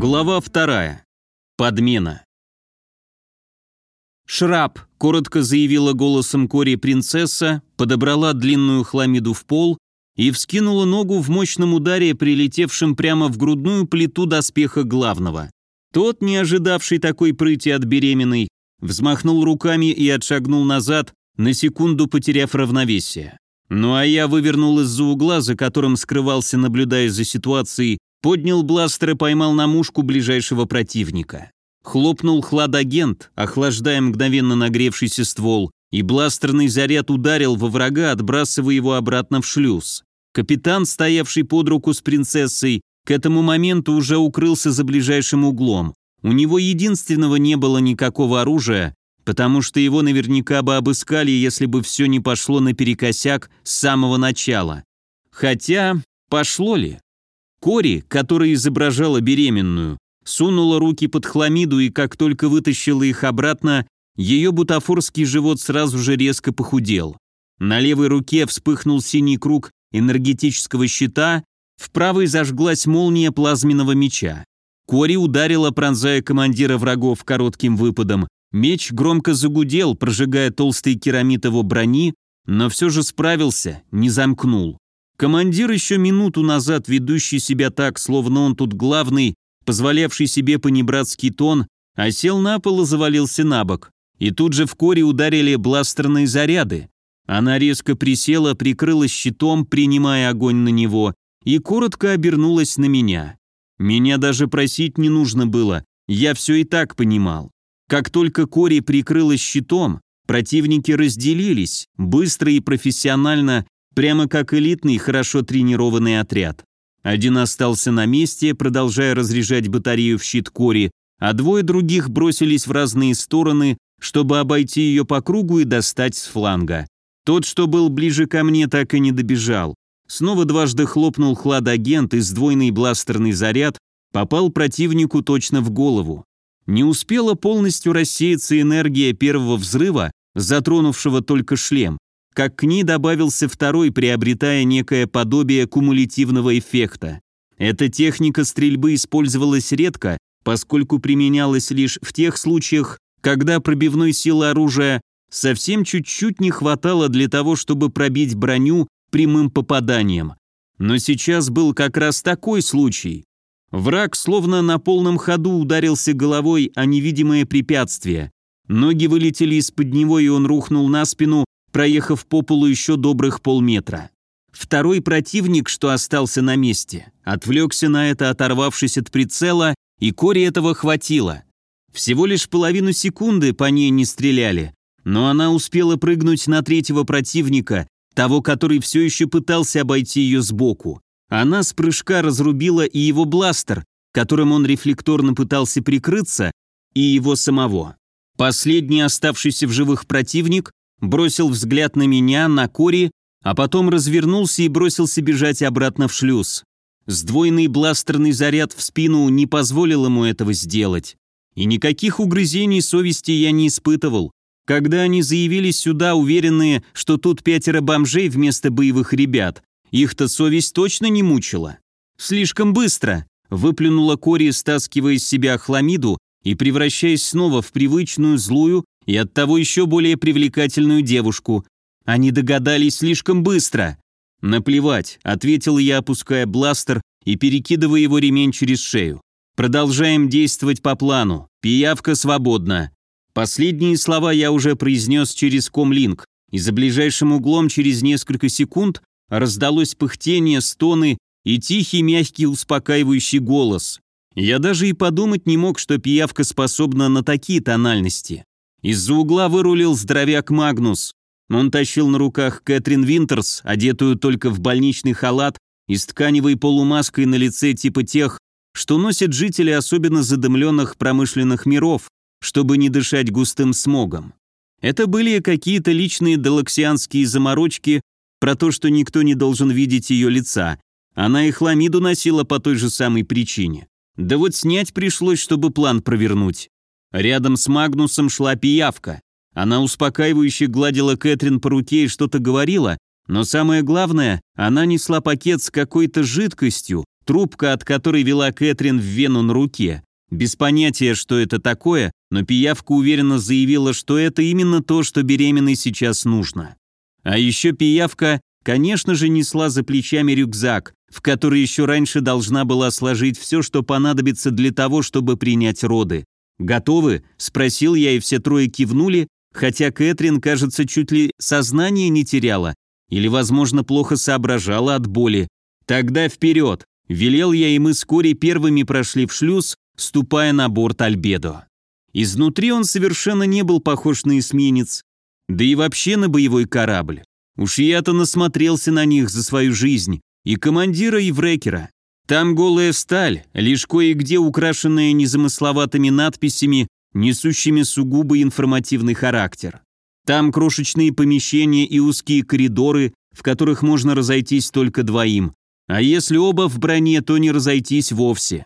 Глава вторая. Подмена. «Шраб», — коротко заявила голосом Кори принцесса, подобрала длинную хламиду в пол и вскинула ногу в мощном ударе, прилетевшем прямо в грудную плиту доспеха главного. Тот, не ожидавший такой прыти от беременной, взмахнул руками и отшагнул назад, на секунду потеряв равновесие. Ну а я вывернул из-за угла, за которым скрывался, наблюдая за ситуацией, поднял бластер и поймал на мушку ближайшего противника. Хлопнул хладагент, охлаждая мгновенно нагревшийся ствол, и бластерный заряд ударил во врага, отбрасывая его обратно в шлюз. Капитан, стоявший под руку с принцессой, к этому моменту уже укрылся за ближайшим углом. У него единственного не было никакого оружия, потому что его наверняка бы обыскали, если бы все не пошло наперекосяк с самого начала. Хотя, пошло ли? Кори, которая изображала беременную, сунула руки под хламиду и как только вытащила их обратно, ее бутафорский живот сразу же резко похудел. На левой руке вспыхнул синий круг энергетического щита, в правой зажглась молния плазменного меча. Кори ударила, пронзая командира врагов коротким выпадом. Меч громко загудел, прожигая толстые керамит его брони, но все же справился, не замкнул. Командир, еще минуту назад ведущий себя так, словно он тут главный, позволявший себе понебратский тон, осел на пол и завалился на бок. И тут же в коре ударили бластерные заряды. Она резко присела, прикрылась щитом, принимая огонь на него, и коротко обернулась на меня. Меня даже просить не нужно было, я все и так понимал. Как только Кори прикрылась щитом, противники разделились, быстро и профессионально Прямо как элитный, хорошо тренированный отряд. Один остался на месте, продолжая разряжать батарею в щит Кори, а двое других бросились в разные стороны, чтобы обойти ее по кругу и достать с фланга. Тот, что был ближе ко мне, так и не добежал. Снова дважды хлопнул хладагент, и сдвоенный бластерный заряд попал противнику точно в голову. Не успела полностью рассеяться энергия первого взрыва, затронувшего только шлем, как к ней добавился второй, приобретая некое подобие кумулятивного эффекта. Эта техника стрельбы использовалась редко, поскольку применялась лишь в тех случаях, когда пробивной силы оружия совсем чуть-чуть не хватало для того, чтобы пробить броню прямым попаданием. Но сейчас был как раз такой случай. Враг словно на полном ходу ударился головой о невидимое препятствие. Ноги вылетели из-под него, и он рухнул на спину, проехав по полу еще добрых полметра. Второй противник, что остался на месте, отвлекся на это, оторвавшись от прицела, и Кори этого хватило. Всего лишь половину секунды по ней не стреляли, но она успела прыгнуть на третьего противника, того, который все еще пытался обойти ее сбоку. Она с прыжка разрубила и его бластер, которым он рефлекторно пытался прикрыться, и его самого. Последний оставшийся в живых противник бросил взгляд на меня, на Кори, а потом развернулся и бросился бежать обратно в шлюз. Сдвоенный бластерный заряд в спину не позволил ему этого сделать. И никаких угрызений совести я не испытывал. Когда они заявились сюда, уверенные, что тут пятеро бомжей вместо боевых ребят, их-то совесть точно не мучила. Слишком быстро, выплюнула Кори, стаскивая из себя хламиду и превращаясь снова в привычную злую и оттого еще более привлекательную девушку. Они догадались слишком быстро. «Наплевать», — ответил я, опуская бластер и перекидывая его ремень через шею. «Продолжаем действовать по плану. Пиявка свободна». Последние слова я уже произнес через комлинк, и за ближайшим углом через несколько секунд раздалось пыхтение, стоны и тихий, мягкий, успокаивающий голос. Я даже и подумать не мог, что пиявка способна на такие тональности. Из-за угла вырулил здоровяк Магнус. Он тащил на руках Кэтрин Винтерс, одетую только в больничный халат и с тканевой полумаской на лице типа тех, что носят жители особенно задымленных промышленных миров, чтобы не дышать густым смогом. Это были какие-то личные далаксианские заморочки про то, что никто не должен видеть ее лица. Она и хламиду носила по той же самой причине. Да вот снять пришлось, чтобы план провернуть. Рядом с Магнусом шла пиявка. Она успокаивающе гладила Кэтрин по руке и что-то говорила, но самое главное, она несла пакет с какой-то жидкостью, Трубка, от которой вела Кэтрин в вену на руке. Без понятия, что это такое, но пиявка уверенно заявила, что это именно то, что беременной сейчас нужно. А еще пиявка, конечно же, несла за плечами рюкзак, в который еще раньше должна была сложить все, что понадобится для того, чтобы принять роды. «Готовы?» – спросил я, и все трое кивнули, хотя Кэтрин, кажется, чуть ли сознание не теряла или, возможно, плохо соображала от боли. «Тогда вперед!» – велел я, и мы вскоре первыми прошли в шлюз, ступая на борт Альбедо. Изнутри он совершенно не был похож на эсминец, да и вообще на боевой корабль. Уж я-то насмотрелся на них за свою жизнь, и командира, и врекера. Там голая сталь, лишь кое-где украшенная незамысловатыми надписями, несущими сугубо информативный характер. Там крошечные помещения и узкие коридоры, в которых можно разойтись только двоим. А если оба в броне, то не разойтись вовсе.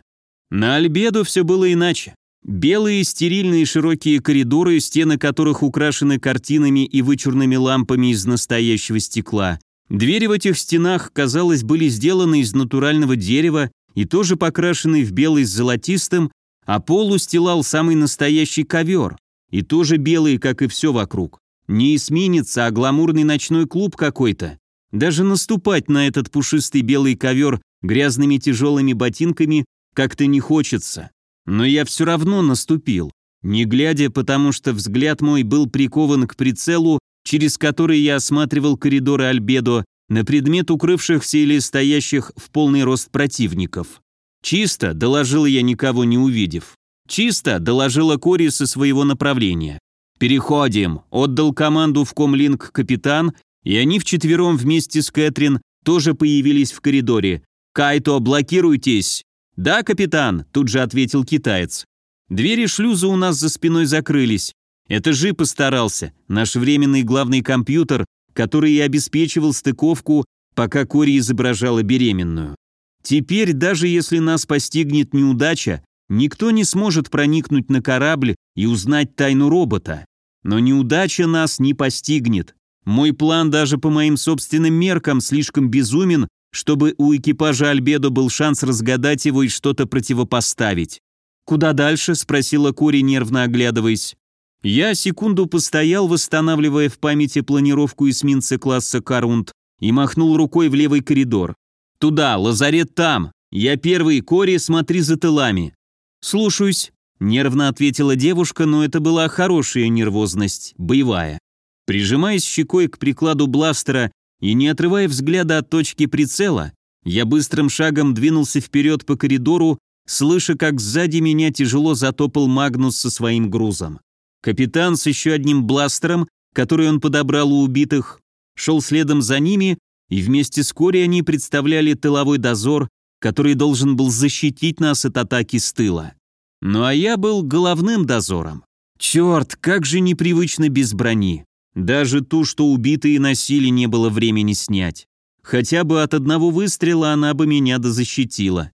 На Альбедо все было иначе. Белые стерильные широкие коридоры, стены которых украшены картинами и вычурными лампами из настоящего стекла. Двери в этих стенах, казалось, были сделаны из натурального дерева и тоже покрашены в белый с золотистым, а пол устилал самый настоящий ковер, и тоже белый, как и все вокруг. Не эсминец, а гламурный ночной клуб какой-то. Даже наступать на этот пушистый белый ковер грязными тяжелыми ботинками как-то не хочется. Но я все равно наступил, не глядя, потому что взгляд мой был прикован к прицелу, через который я осматривал коридоры Альбедо на предмет укрывшихся или стоящих в полный рост противников. «Чисто», — доложил я, никого не увидев. «Чисто», — доложила Кори со своего направления. «Переходим», — отдал команду в комлинк капитан, и они вчетвером вместе с Кэтрин тоже появились в коридоре. «Кайто, блокируйтесь!» «Да, капитан», — тут же ответил китаец. Двери шлюза у нас за спиной закрылись. Это Жи постарался, наш временный главный компьютер, который и обеспечивал стыковку, пока Кори изображала беременную. Теперь, даже если нас постигнет неудача, никто не сможет проникнуть на корабль и узнать тайну робота. Но неудача нас не постигнет. Мой план даже по моим собственным меркам слишком безумен, чтобы у экипажа Альбедо был шанс разгадать его и что-то противопоставить. «Куда дальше?» – спросила Кори, нервно оглядываясь. Я секунду постоял, восстанавливая в памяти планировку эсминца класса Карунд, и махнул рукой в левый коридор. «Туда, лазарет там! Я первый, Кори, смотри за тылами!» «Слушаюсь», – нервно ответила девушка, но это была хорошая нервозность, боевая. Прижимаясь щекой к прикладу бластера, и не отрывая взгляда от точки прицела, я быстрым шагом двинулся вперед по коридору, слыша, как сзади меня тяжело затопал Магнус со своим грузом. Капитан с еще одним бластером, который он подобрал у убитых, шел следом за ними, и вместе с Кори они представляли тыловой дозор, который должен был защитить нас от атаки с тыла. Ну а я был головным дозором. Черт, как же непривычно без брони. Даже ту, что убитые носили, не было времени снять. Хотя бы от одного выстрела она бы меня дозащитила.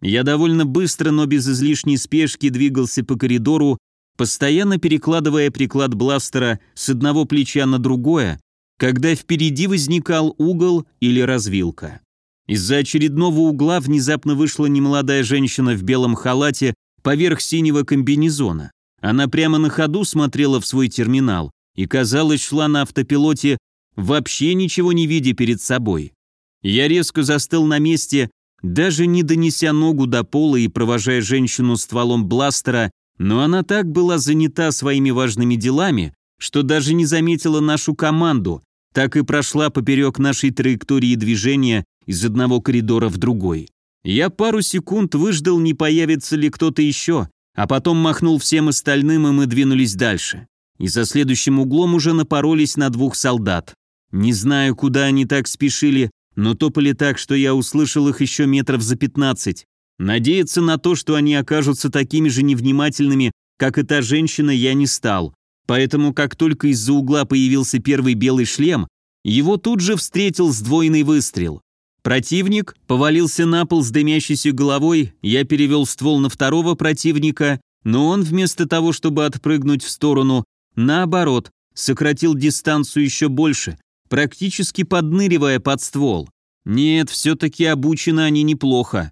Я довольно быстро, но без излишней спешки двигался по коридору, постоянно перекладывая приклад бластера с одного плеча на другое, когда впереди возникал угол или развилка. Из-за очередного угла внезапно вышла немолодая женщина в белом халате поверх синего комбинезона. Она прямо на ходу смотрела в свой терминал, и, казалось, шла на автопилоте, вообще ничего не видя перед собой. Я резко застыл на месте, даже не донеся ногу до пола и провожая женщину стволом бластера, но она так была занята своими важными делами, что даже не заметила нашу команду, так и прошла поперек нашей траектории движения из одного коридора в другой. Я пару секунд выждал, не появится ли кто-то еще, а потом махнул всем остальным, и мы двинулись дальше и за следующим углом уже напоролись на двух солдат. Не знаю, куда они так спешили, но топали так, что я услышал их еще метров за пятнадцать. Надеяться на то, что они окажутся такими же невнимательными, как и та женщина, я не стал. Поэтому, как только из-за угла появился первый белый шлем, его тут же встретил сдвоенный выстрел. Противник повалился на пол с дымящейся головой, я перевел ствол на второго противника, но он вместо того, чтобы отпрыгнуть в сторону, Наоборот, сократил дистанцию еще больше, практически подныривая под ствол. Нет, все-таки обучены они неплохо.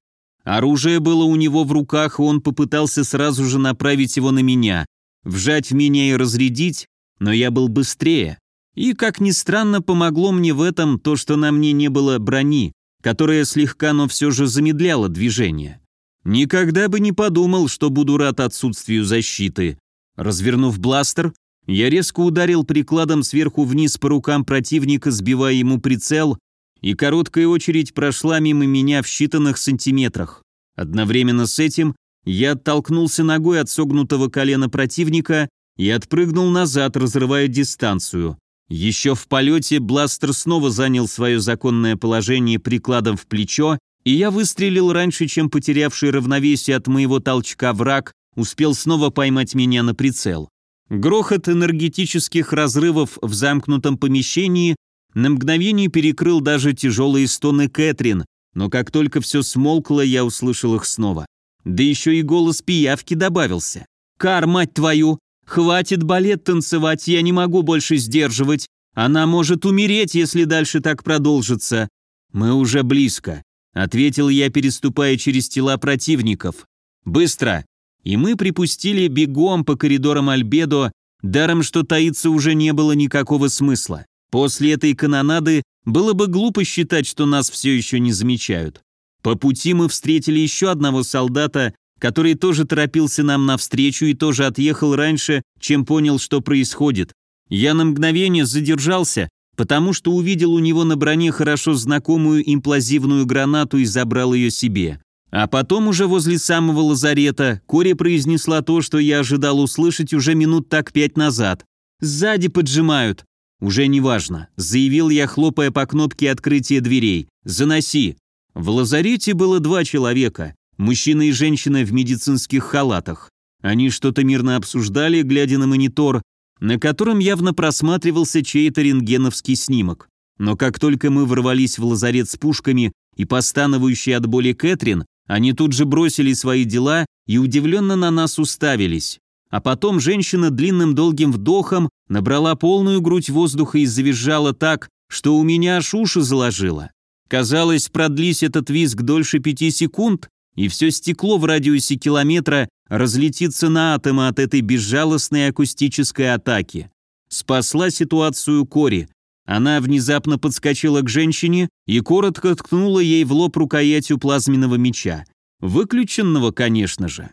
Оружие было у него в руках, и он попытался сразу же направить его на меня, вжать в меня и разрядить, но я был быстрее. И, как ни странно, помогло мне в этом то, что на мне не было брони, которая слегка, но все же замедляла движение. Никогда бы не подумал, что буду рад отсутствию защиты. Развернув бластер, я резко ударил прикладом сверху вниз по рукам противника, сбивая ему прицел, и короткая очередь прошла мимо меня в считанных сантиметрах. Одновременно с этим я оттолкнулся ногой от согнутого колена противника и отпрыгнул назад, разрывая дистанцию. Еще в полете бластер снова занял свое законное положение прикладом в плечо, и я выстрелил раньше, чем потерявший равновесие от моего толчка враг успел снова поймать меня на прицел. Грохот энергетических разрывов в замкнутом помещении на мгновение перекрыл даже тяжелые стоны Кэтрин, но как только все смолкло, я услышал их снова. Да еще и голос пиявки добавился. «Кар, мать твою! Хватит балет танцевать, я не могу больше сдерживать. Она может умереть, если дальше так продолжится». «Мы уже близко», — ответил я, переступая через тела противников. «Быстро!» И мы припустили бегом по коридорам Альбедо, даром что таиться уже не было никакого смысла. После этой канонады было бы глупо считать, что нас все еще не замечают. По пути мы встретили еще одного солдата, который тоже торопился нам навстречу и тоже отъехал раньше, чем понял, что происходит. Я на мгновение задержался, потому что увидел у него на броне хорошо знакомую имплазивную гранату и забрал ее себе. А потом уже возле самого лазарета Кори произнесла то, что я ожидал услышать уже минут так пять назад. «Сзади поджимают». «Уже неважно», — заявил я, хлопая по кнопке открытия дверей. «Заноси». В лазарете было два человека, мужчина и женщина в медицинских халатах. Они что-то мирно обсуждали, глядя на монитор, на котором явно просматривался чей-то рентгеновский снимок. Но как только мы ворвались в лазарет с пушками и постановающий от боли Кэтрин, они тут же бросили свои дела и удивленно на нас уставились. А потом женщина длинным долгим вдохом набрала полную грудь воздуха и завизжала так, что у меня аж уши заложило. Казалось, продлись этот визг дольше пяти секунд, и все стекло в радиусе километра разлетится на атомы от этой безжалостной акустической атаки. Спасла ситуацию Кори. Она внезапно подскочила к женщине и коротко ткнула ей в лоб рукоятью плазменного меча. Выключенного, конечно же.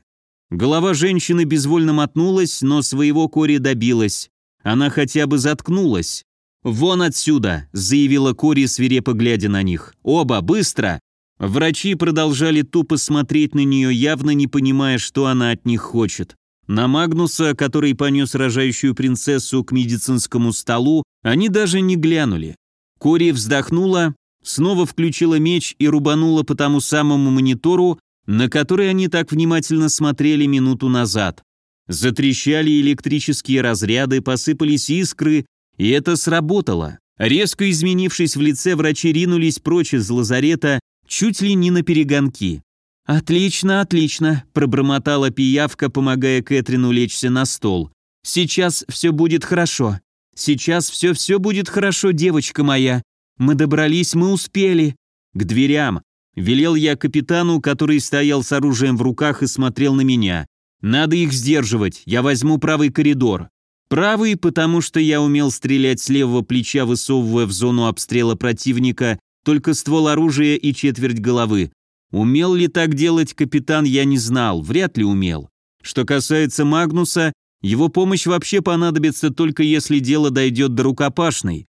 Голова женщины безвольно мотнулась, но своего Кори добилась. Она хотя бы заткнулась. «Вон отсюда!» – заявила Кори, свирепо глядя на них. «Оба, быстро!» Врачи продолжали тупо смотреть на нее, явно не понимая, что она от них хочет. На Магнуса, который понес рожающую принцессу к медицинскому столу, они даже не глянули. Кори вздохнула, снова включила меч и рубанула по тому самому монитору, на который они так внимательно смотрели минуту назад. Затрещали электрические разряды, посыпались искры, и это сработало. Резко изменившись в лице, врачи ринулись прочь из лазарета, чуть ли не на перегонки. «Отлично, отлично», – пробормотала пиявка, помогая Кэтрину лечься на стол. «Сейчас все будет хорошо. Сейчас все-все будет хорошо, девочка моя. Мы добрались, мы успели». «К дверям», – велел я капитану, который стоял с оружием в руках и смотрел на меня. «Надо их сдерживать, я возьму правый коридор». Правый, потому что я умел стрелять с левого плеча, высовывая в зону обстрела противника только ствол оружия и четверть головы. Умел ли так делать капитан, я не знал, вряд ли умел. Что касается Магнуса, его помощь вообще понадобится только если дело дойдет до рукопашной.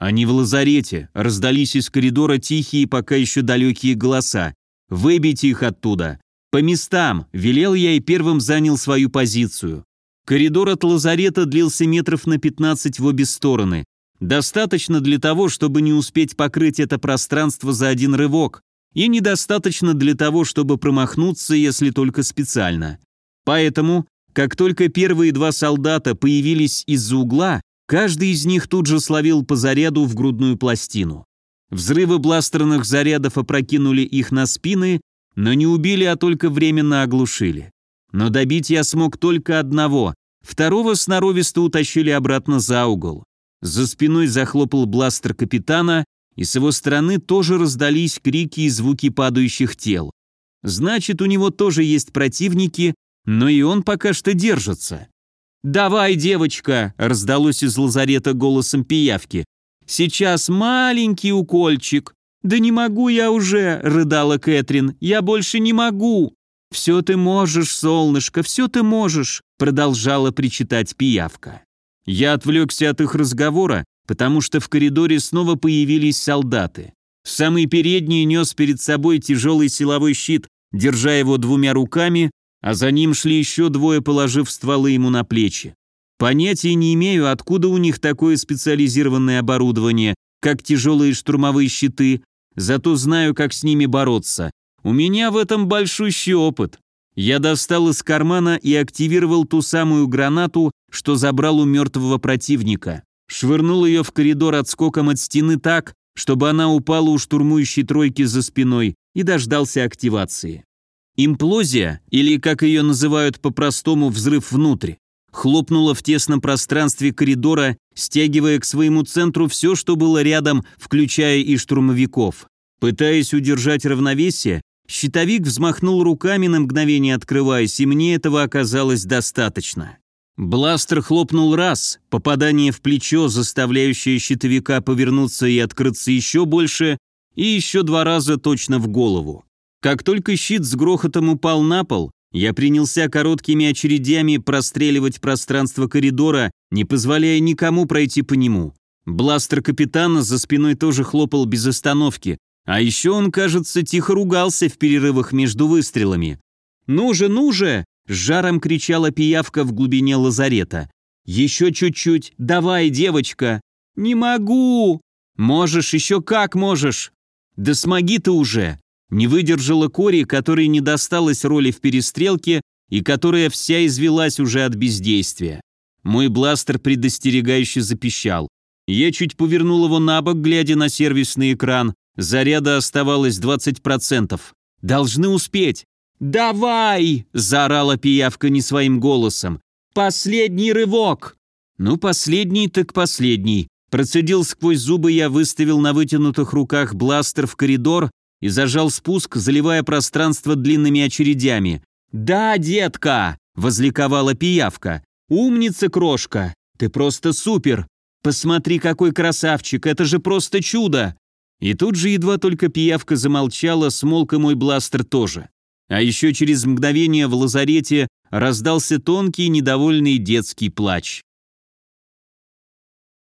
Они в лазарете, раздались из коридора тихие, пока еще далекие голоса. «Выбейте их оттуда!» «По местам!» – велел я и первым занял свою позицию. Коридор от лазарета длился метров на 15 в обе стороны. Достаточно для того, чтобы не успеть покрыть это пространство за один рывок, и недостаточно для того, чтобы промахнуться, если только специально. Поэтому, как только первые два солдата появились из-за угла, каждый из них тут же словил по заряду в грудную пластину. Взрывы бластерных зарядов опрокинули их на спины, но не убили, а только временно оглушили. Но добить я смог только одного, второго сноровисто утащили обратно за угол. За спиной захлопал бластер капитана, и с его стороны тоже раздались крики и звуки падающих тел. Значит, у него тоже есть противники, но и он пока что держится. «Давай, девочка!» – раздалось из лазарета голосом пиявки. «Сейчас маленький укольчик». «Да не могу я уже!» – рыдала Кэтрин. «Я больше не могу!» «Все ты можешь, солнышко, все ты можешь!» – продолжала причитать пиявка. Я отвлекся от их разговора, потому что в коридоре снова появились солдаты. Самый передний нес перед собой тяжелый силовой щит, держа его двумя руками, а за ним шли еще двое, положив стволы ему на плечи. Понятия не имею, откуда у них такое специализированное оборудование, как тяжелые штурмовые щиты, зато знаю, как с ними бороться. У меня в этом большущий опыт. Я достал из кармана и активировал ту самую гранату, что забрал у мертвого противника. Швырнул ее в коридор отскоком от стены так, чтобы она упала у штурмующей тройки за спиной и дождался активации. Имплозия, или, как ее называют по-простому, взрыв внутрь, хлопнула в тесном пространстве коридора, стягивая к своему центру все, что было рядом, включая и штурмовиков. Пытаясь удержать равновесие, щитовик взмахнул руками на мгновение открываясь, и мне этого оказалось достаточно. Бластер хлопнул раз, попадание в плечо, заставляющее щитовика повернуться и открыться еще больше, и еще два раза точно в голову. Как только щит с грохотом упал на пол, я принялся короткими очередями простреливать пространство коридора, не позволяя никому пройти по нему. Бластер капитана за спиной тоже хлопал без остановки, а еще он, кажется, тихо ругался в перерывах между выстрелами. «Ну же, ну же!» – с жаром кричала пиявка в глубине лазарета. «Еще чуть-чуть! Давай, девочка!» «Не могу!» «Можешь, еще как можешь!» «Да смоги ты уже!» Не выдержала Кори, которой не досталось роли в перестрелке и которая вся извелась уже от бездействия. Мой бластер предостерегающе запищал. Я чуть повернул его на бок, глядя на сервисный экран. Заряда оставалось 20%. Должны успеть. «Давай!» – заорала пиявка не своим голосом. «Последний рывок!» «Ну, последний так последний». Процедил сквозь зубы, я выставил на вытянутых руках бластер в коридор и зажал спуск, заливая пространство длинными очередями. «Да, детка!» – возликовала пиявка. «Умница, крошка! Ты просто супер! Посмотри, какой красавчик! Это же просто чудо!» И тут же едва только пиявка замолчала, смолк и мой бластер тоже. А еще через мгновение в лазарете раздался тонкий недовольный детский плач.